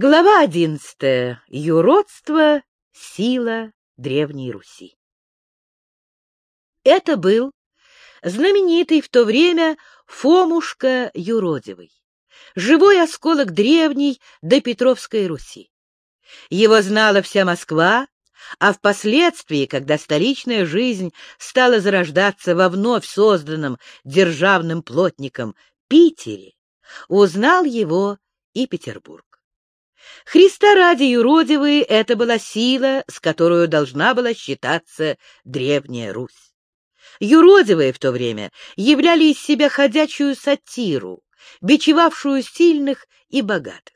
Глава одиннадцатая. Юродство. Сила Древней Руси. Это был знаменитый в то время Фомушка Юродивый, живой осколок древней до Петровской Руси. Его знала вся Москва, а впоследствии, когда столичная жизнь стала зарождаться во вновь созданном державным плотником Питере, узнал его и Петербург. Христа ради юродивые — это была сила, с которой должна была считаться Древняя Русь. Юродивые в то время являли из себя ходячую сатиру, бичевавшую сильных и богатых.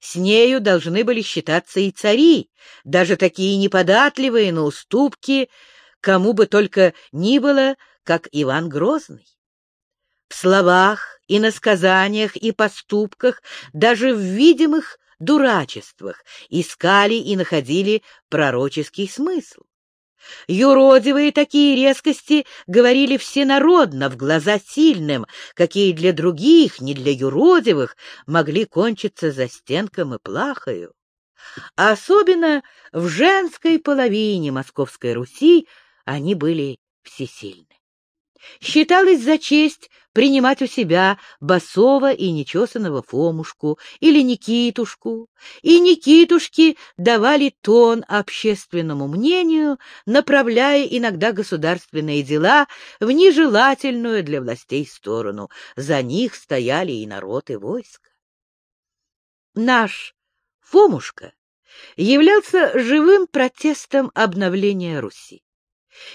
С нею должны были считаться и цари, даже такие неподатливые на уступки, кому бы только ни было, как Иван Грозный. В словах и на сказаниях и поступках, даже в видимых дурачествах искали и находили пророческий смысл. Юродивые такие резкости говорили всенародно, в глаза сильным, какие для других, не для юродивых, могли кончиться за стенком и плахою. особенно в женской половине Московской Руси они были всесильны. Считалось за честь принимать у себя басова и нечесанного Фомушку или Никитушку, и Никитушки давали тон общественному мнению, направляя иногда государственные дела в нежелательную для властей сторону. За них стояли и народ, и войско. Наш Фомушка являлся живым протестом обновления Руси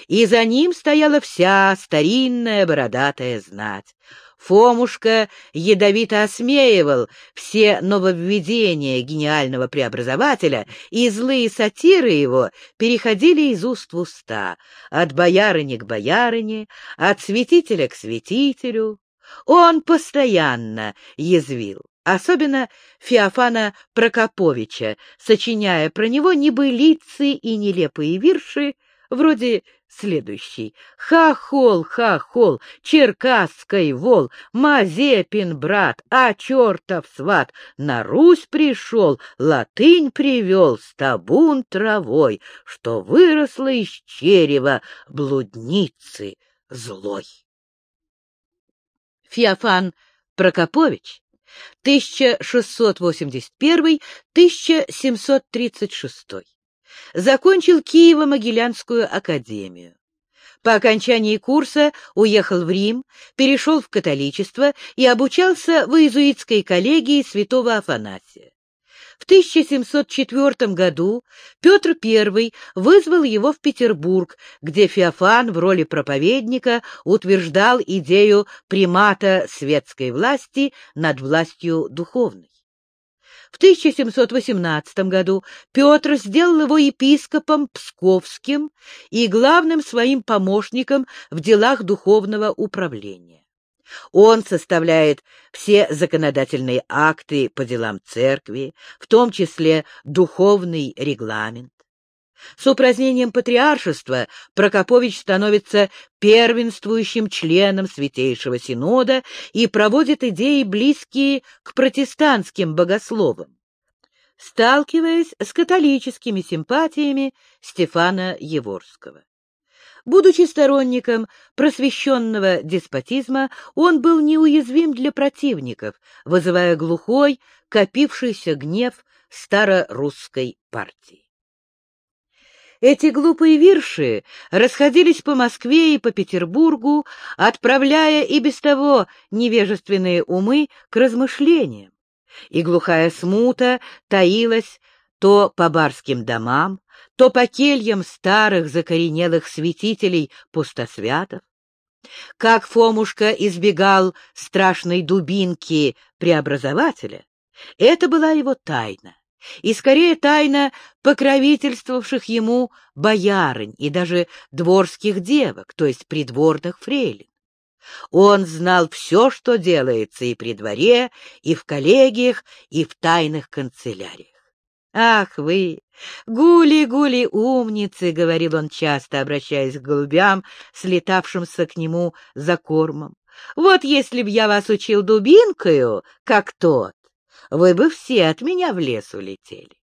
и за ним стояла вся старинная бородатая знать. Фомушка ядовито осмеивал все нововведения гениального преобразователя, и злые сатиры его переходили из уст в уста, от боярыни к боярине, от святителя к святителю. Он постоянно язвил, особенно Феофана Прокоповича, сочиняя про него небылицы и нелепые вирши, вроде следующий. Хахол, хахол, черкасский вол, Мазепин брат, а чертов сват, на Русь пришел, латынь привел, стабун травой, что выросла из черева блудницы злой. Феофан Прокопович 1681-1736 закончил Киево-Могилянскую академию. По окончании курса уехал в Рим, перешел в католичество и обучался в иезуитской коллегии святого Афанасия. В 1704 году Петр I вызвал его в Петербург, где Феофан в роли проповедника утверждал идею примата светской власти над властью духовной. В 1718 году Петр сделал его епископом Псковским и главным своим помощником в делах духовного управления. Он составляет все законодательные акты по делам церкви, в том числе духовный регламент. С упразднением патриаршества Прокопович становится первенствующим членом Святейшего Синода и проводит идеи, близкие к протестантским богословам, сталкиваясь с католическими симпатиями Стефана Еворского. Будучи сторонником просвещенного деспотизма, он был неуязвим для противников, вызывая глухой, копившийся гнев старорусской партии. Эти глупые вирши расходились по Москве и по Петербургу, отправляя и без того невежественные умы к размышлениям. И глухая смута таилась то по барским домам, то по кельям старых закоренелых святителей пустосвятов. Как Фомушка избегал страшной дубинки преобразователя, это была его тайна и скорее тайна покровительствовавших ему боярынь и даже дворских девок, то есть придворных фрейлин. Он знал все, что делается и при дворе, и в коллегиях, и в тайных канцеляриях. «Ах вы, гули-гули умницы!» — говорил он часто, обращаясь к голубям, слетавшимся к нему за кормом. «Вот если б я вас учил дубинкою, как тот, вы бы все от меня в лес улетели.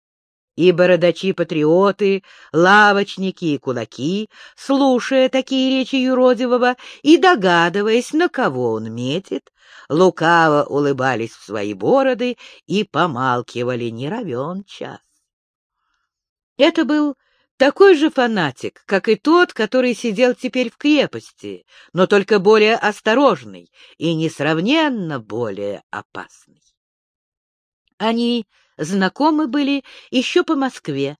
И бородачи-патриоты, лавочники и кулаки, слушая такие речи юродивого и догадываясь, на кого он метит, лукаво улыбались в свои бороды и помалкивали не равен час. Это был такой же фанатик, как и тот, который сидел теперь в крепости, но только более осторожный и несравненно более опасный. Они знакомы были еще по Москве,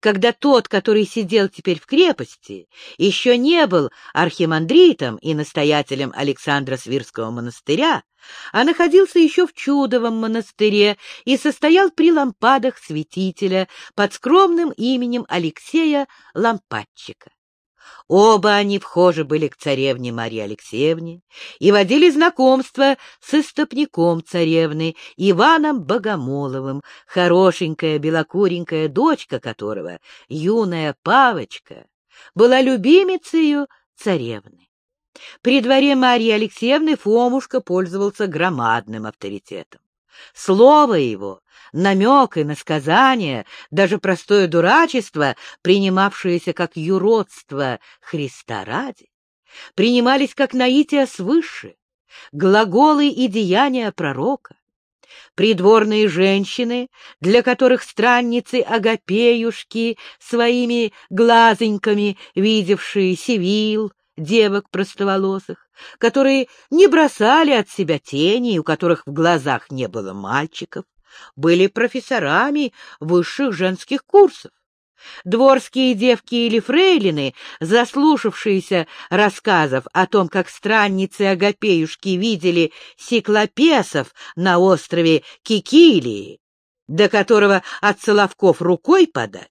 когда тот, который сидел теперь в крепости, еще не был архимандритом и настоятелем Александра Свирского монастыря, а находился еще в Чудовом монастыре и состоял при лампадах святителя под скромным именем Алексея Лампадчика. Оба они вхожи были к царевне Марии Алексеевне и водили знакомство с истопником царевны Иваном Богомоловым, хорошенькая белокуренькая дочка которого, юная Павочка, была любимицею царевны. При дворе Марии Алексеевны Фомушка пользовался громадным авторитетом. Слово его, намек и насказание, даже простое дурачество, принимавшееся как юродство Христа ради, принимались как наитие свыше, глаголы и деяния пророка. Придворные женщины, для которых странницы Агапеюшки своими глазоньками, видевшие Севил, девок простоволосых, которые не бросали от себя тени, у которых в глазах не было мальчиков, были профессорами высших женских курсов. Дворские девки или фрейлины, заслушавшиеся рассказов о том, как странницы Агапеюшки видели сиклопесов на острове Кикилии, до которого от Соловков рукой подать,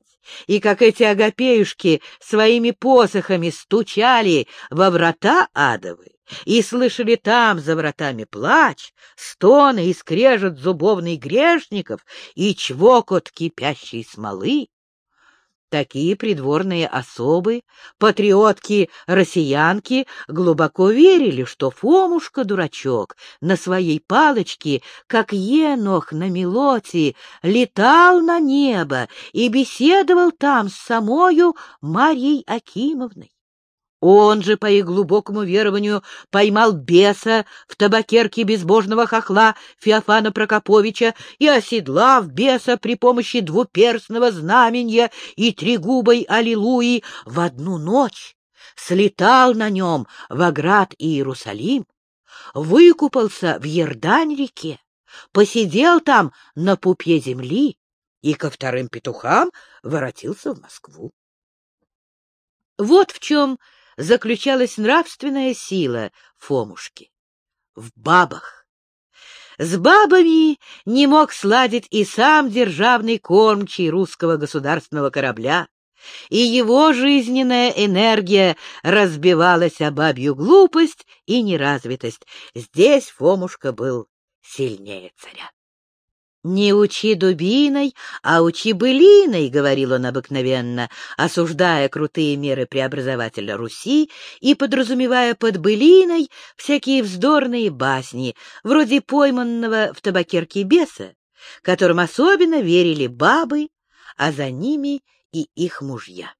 и как эти агапеюшки своими посохами стучали во врата адовы, и слышали там за вратами плач, стоны и скрежет зубовный грешников и чвокот кипящей смолы, Такие придворные особы, патриотки-россиянки, глубоко верили, что Фомушка-дурачок на своей палочке, как енох на мелоте, летал на небо и беседовал там с самою Марьей Акимовной. Он же, по их глубокому верованию, поймал беса в табакерке безбожного хохла Феофана Прокоповича и, оседлав беса при помощи двуперстного знаменья и тригубой аллилуйи, в одну ночь слетал на нем в оград Иерусалим, выкупался в Ердань-реке, посидел там на пупе земли и ко вторым петухам воротился в Москву. Вот в чем заключалась нравственная сила Фомушки. В бабах. С бабами не мог сладить и сам державный кормчий русского государственного корабля, и его жизненная энергия разбивалась о бабью глупость и неразвитость. Здесь Фомушка был сильнее царя. «Не учи дубиной, а учи былиной», — говорил он обыкновенно, осуждая крутые меры преобразователя Руси и подразумевая под былиной всякие вздорные басни, вроде пойманного в табакерке беса, которым особенно верили бабы, а за ними и их мужья.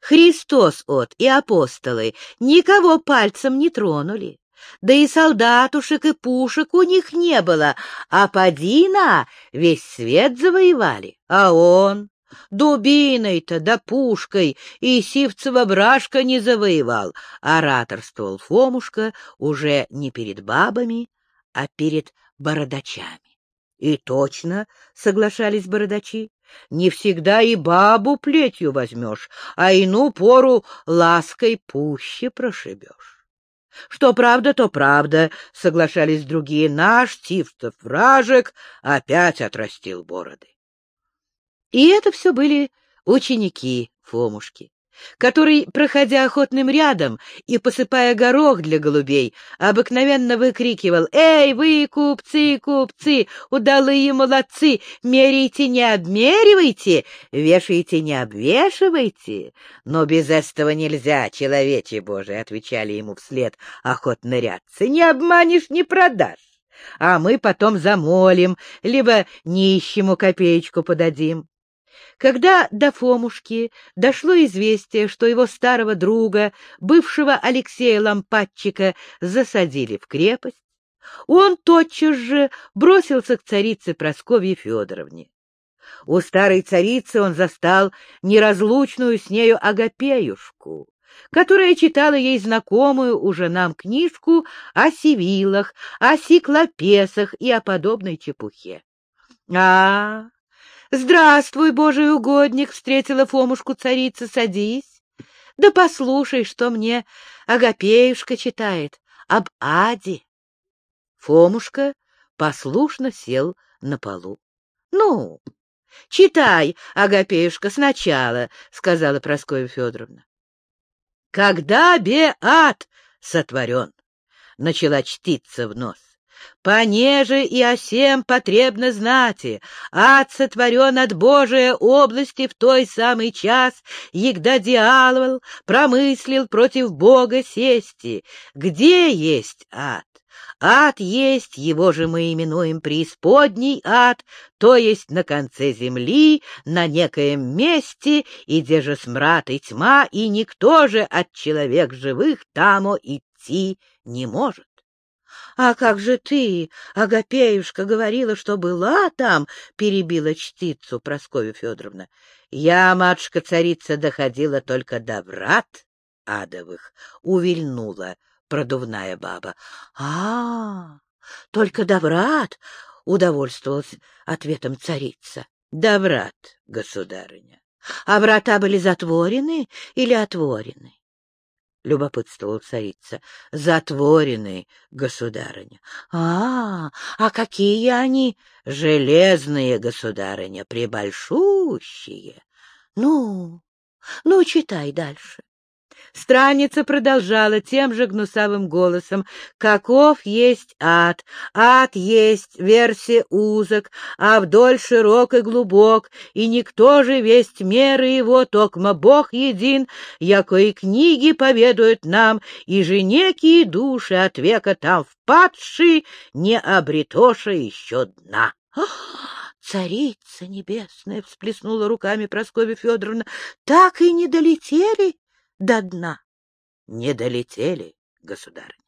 Христос от и апостолы никого пальцем не тронули. Да и солдатушек и пушек у них не было, а подина весь свет завоевали, а он дубиной-то да пушкой и сивцева брашка не завоевал, ораторствовал Фомушка уже не перед бабами, а перед бородачами. И точно, соглашались бородачи, не всегда и бабу плетью возьмешь, а ину пору лаской пуще прошибешь. Что правда, то правда, — соглашались другие. Наш Тивтов вражек опять отрастил бороды. И это все были ученики Фомушки который, проходя охотным рядом и посыпая горох для голубей, обыкновенно выкрикивал «Эй, вы, купцы, купцы, удалые молодцы, меряйте, не обмеривайте, вешайте, не обвешивайте!» «Но без этого нельзя, человече Божий!» — отвечали ему вслед охотно рядцы. «Не обманешь, не продашь!» а мы потом замолим, либо нищему копеечку подадим. Когда до Фомушки дошло известие, что его старого друга, бывшего Алексея Лампадчика, засадили в крепость, он тотчас же бросился к царице Прасковье Федоровне. У старой царицы он застал неразлучную с нею Агапеюшку, которая читала ей знакомую уже нам книжку о сивилах, о сиклопесах и о подобной чепухе. — А, здравствуй, божий угодник! — встретила Фомушку царица. — Садись. Да послушай, что мне Агапеюшка читает об Аде. Фомушка послушно сел на полу. — Ну, читай, Агапеюшка, сначала, — сказала Прасковья Федоровна. — Когда Беат сотворен, — начала чтиться в нос. Понеже и осем потребно знати, ад сотворен от Божия области в той самый час, егда дьявол промыслил против Бога сести. Где есть ад? Ад есть, его же мы именуем преисподний ад, то есть на конце земли, на некоем месте, и где же смрад и тьма, и никто же от человек живых тамо идти не может. — А как же ты, Агапеюшка, говорила, что была там? — перебила чтицу Прасковья Федоровна. — Я, матушка-царица, доходила только до врат адовых, увильнула продувная баба. — А, только Доврат, — удовольствовалась ответом царица. — Доврат, государыня. А врата были затворены или отворены? — любопытствовала царица. — Затворены, государыня. — А, а какие они? — Железные, государыня, прибольшущие. — Ну, ну, читай дальше. Страница продолжала тем же гнусавым голосом. «Каков есть ад? Ад есть версия узок, а вдоль широк и глубок, и никто же весть меры его, токмо Бог един, яко и книги поведают нам, и же некие души от века там впадши не обретоша еще дна». «Царица небесная!» — всплеснула руками Прасковья Федоровна. «Так и не долетели до дна. Не долетели, государыня.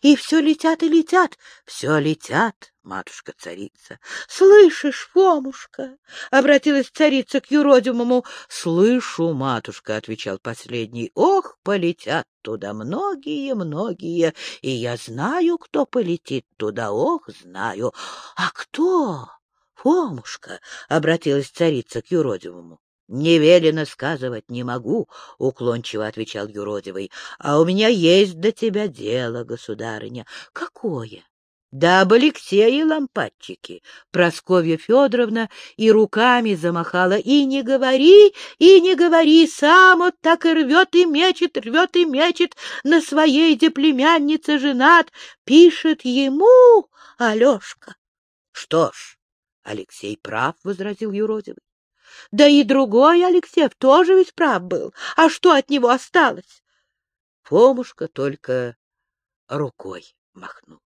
И все летят и летят, все летят, матушка-царица. — Слышишь, Фомушка? — обратилась царица к юродимому. — Слышу, матушка, — отвечал последний. — Ох, полетят туда многие-многие, и я знаю, кто полетит туда, ох, знаю. — А кто? — Фомушка, — обратилась царица к юродивому. — Не велено сказывать не могу, — уклончиво отвечал юродивый. — А у меня есть до тебя дело, государыня. — Какое? — Да об Алексее лампадчике. Просковья Федоровна и руками замахала. И не говори, и не говори, сам вот так и рвет и мечет, рвет и мечет, на своей деплемяннице женат, пишет ему Алешка. — Что ж, Алексей прав, — возразил юродивый. Да и другой Алексеев тоже ведь прав был. А что от него осталось? Фомушка только рукой махнул.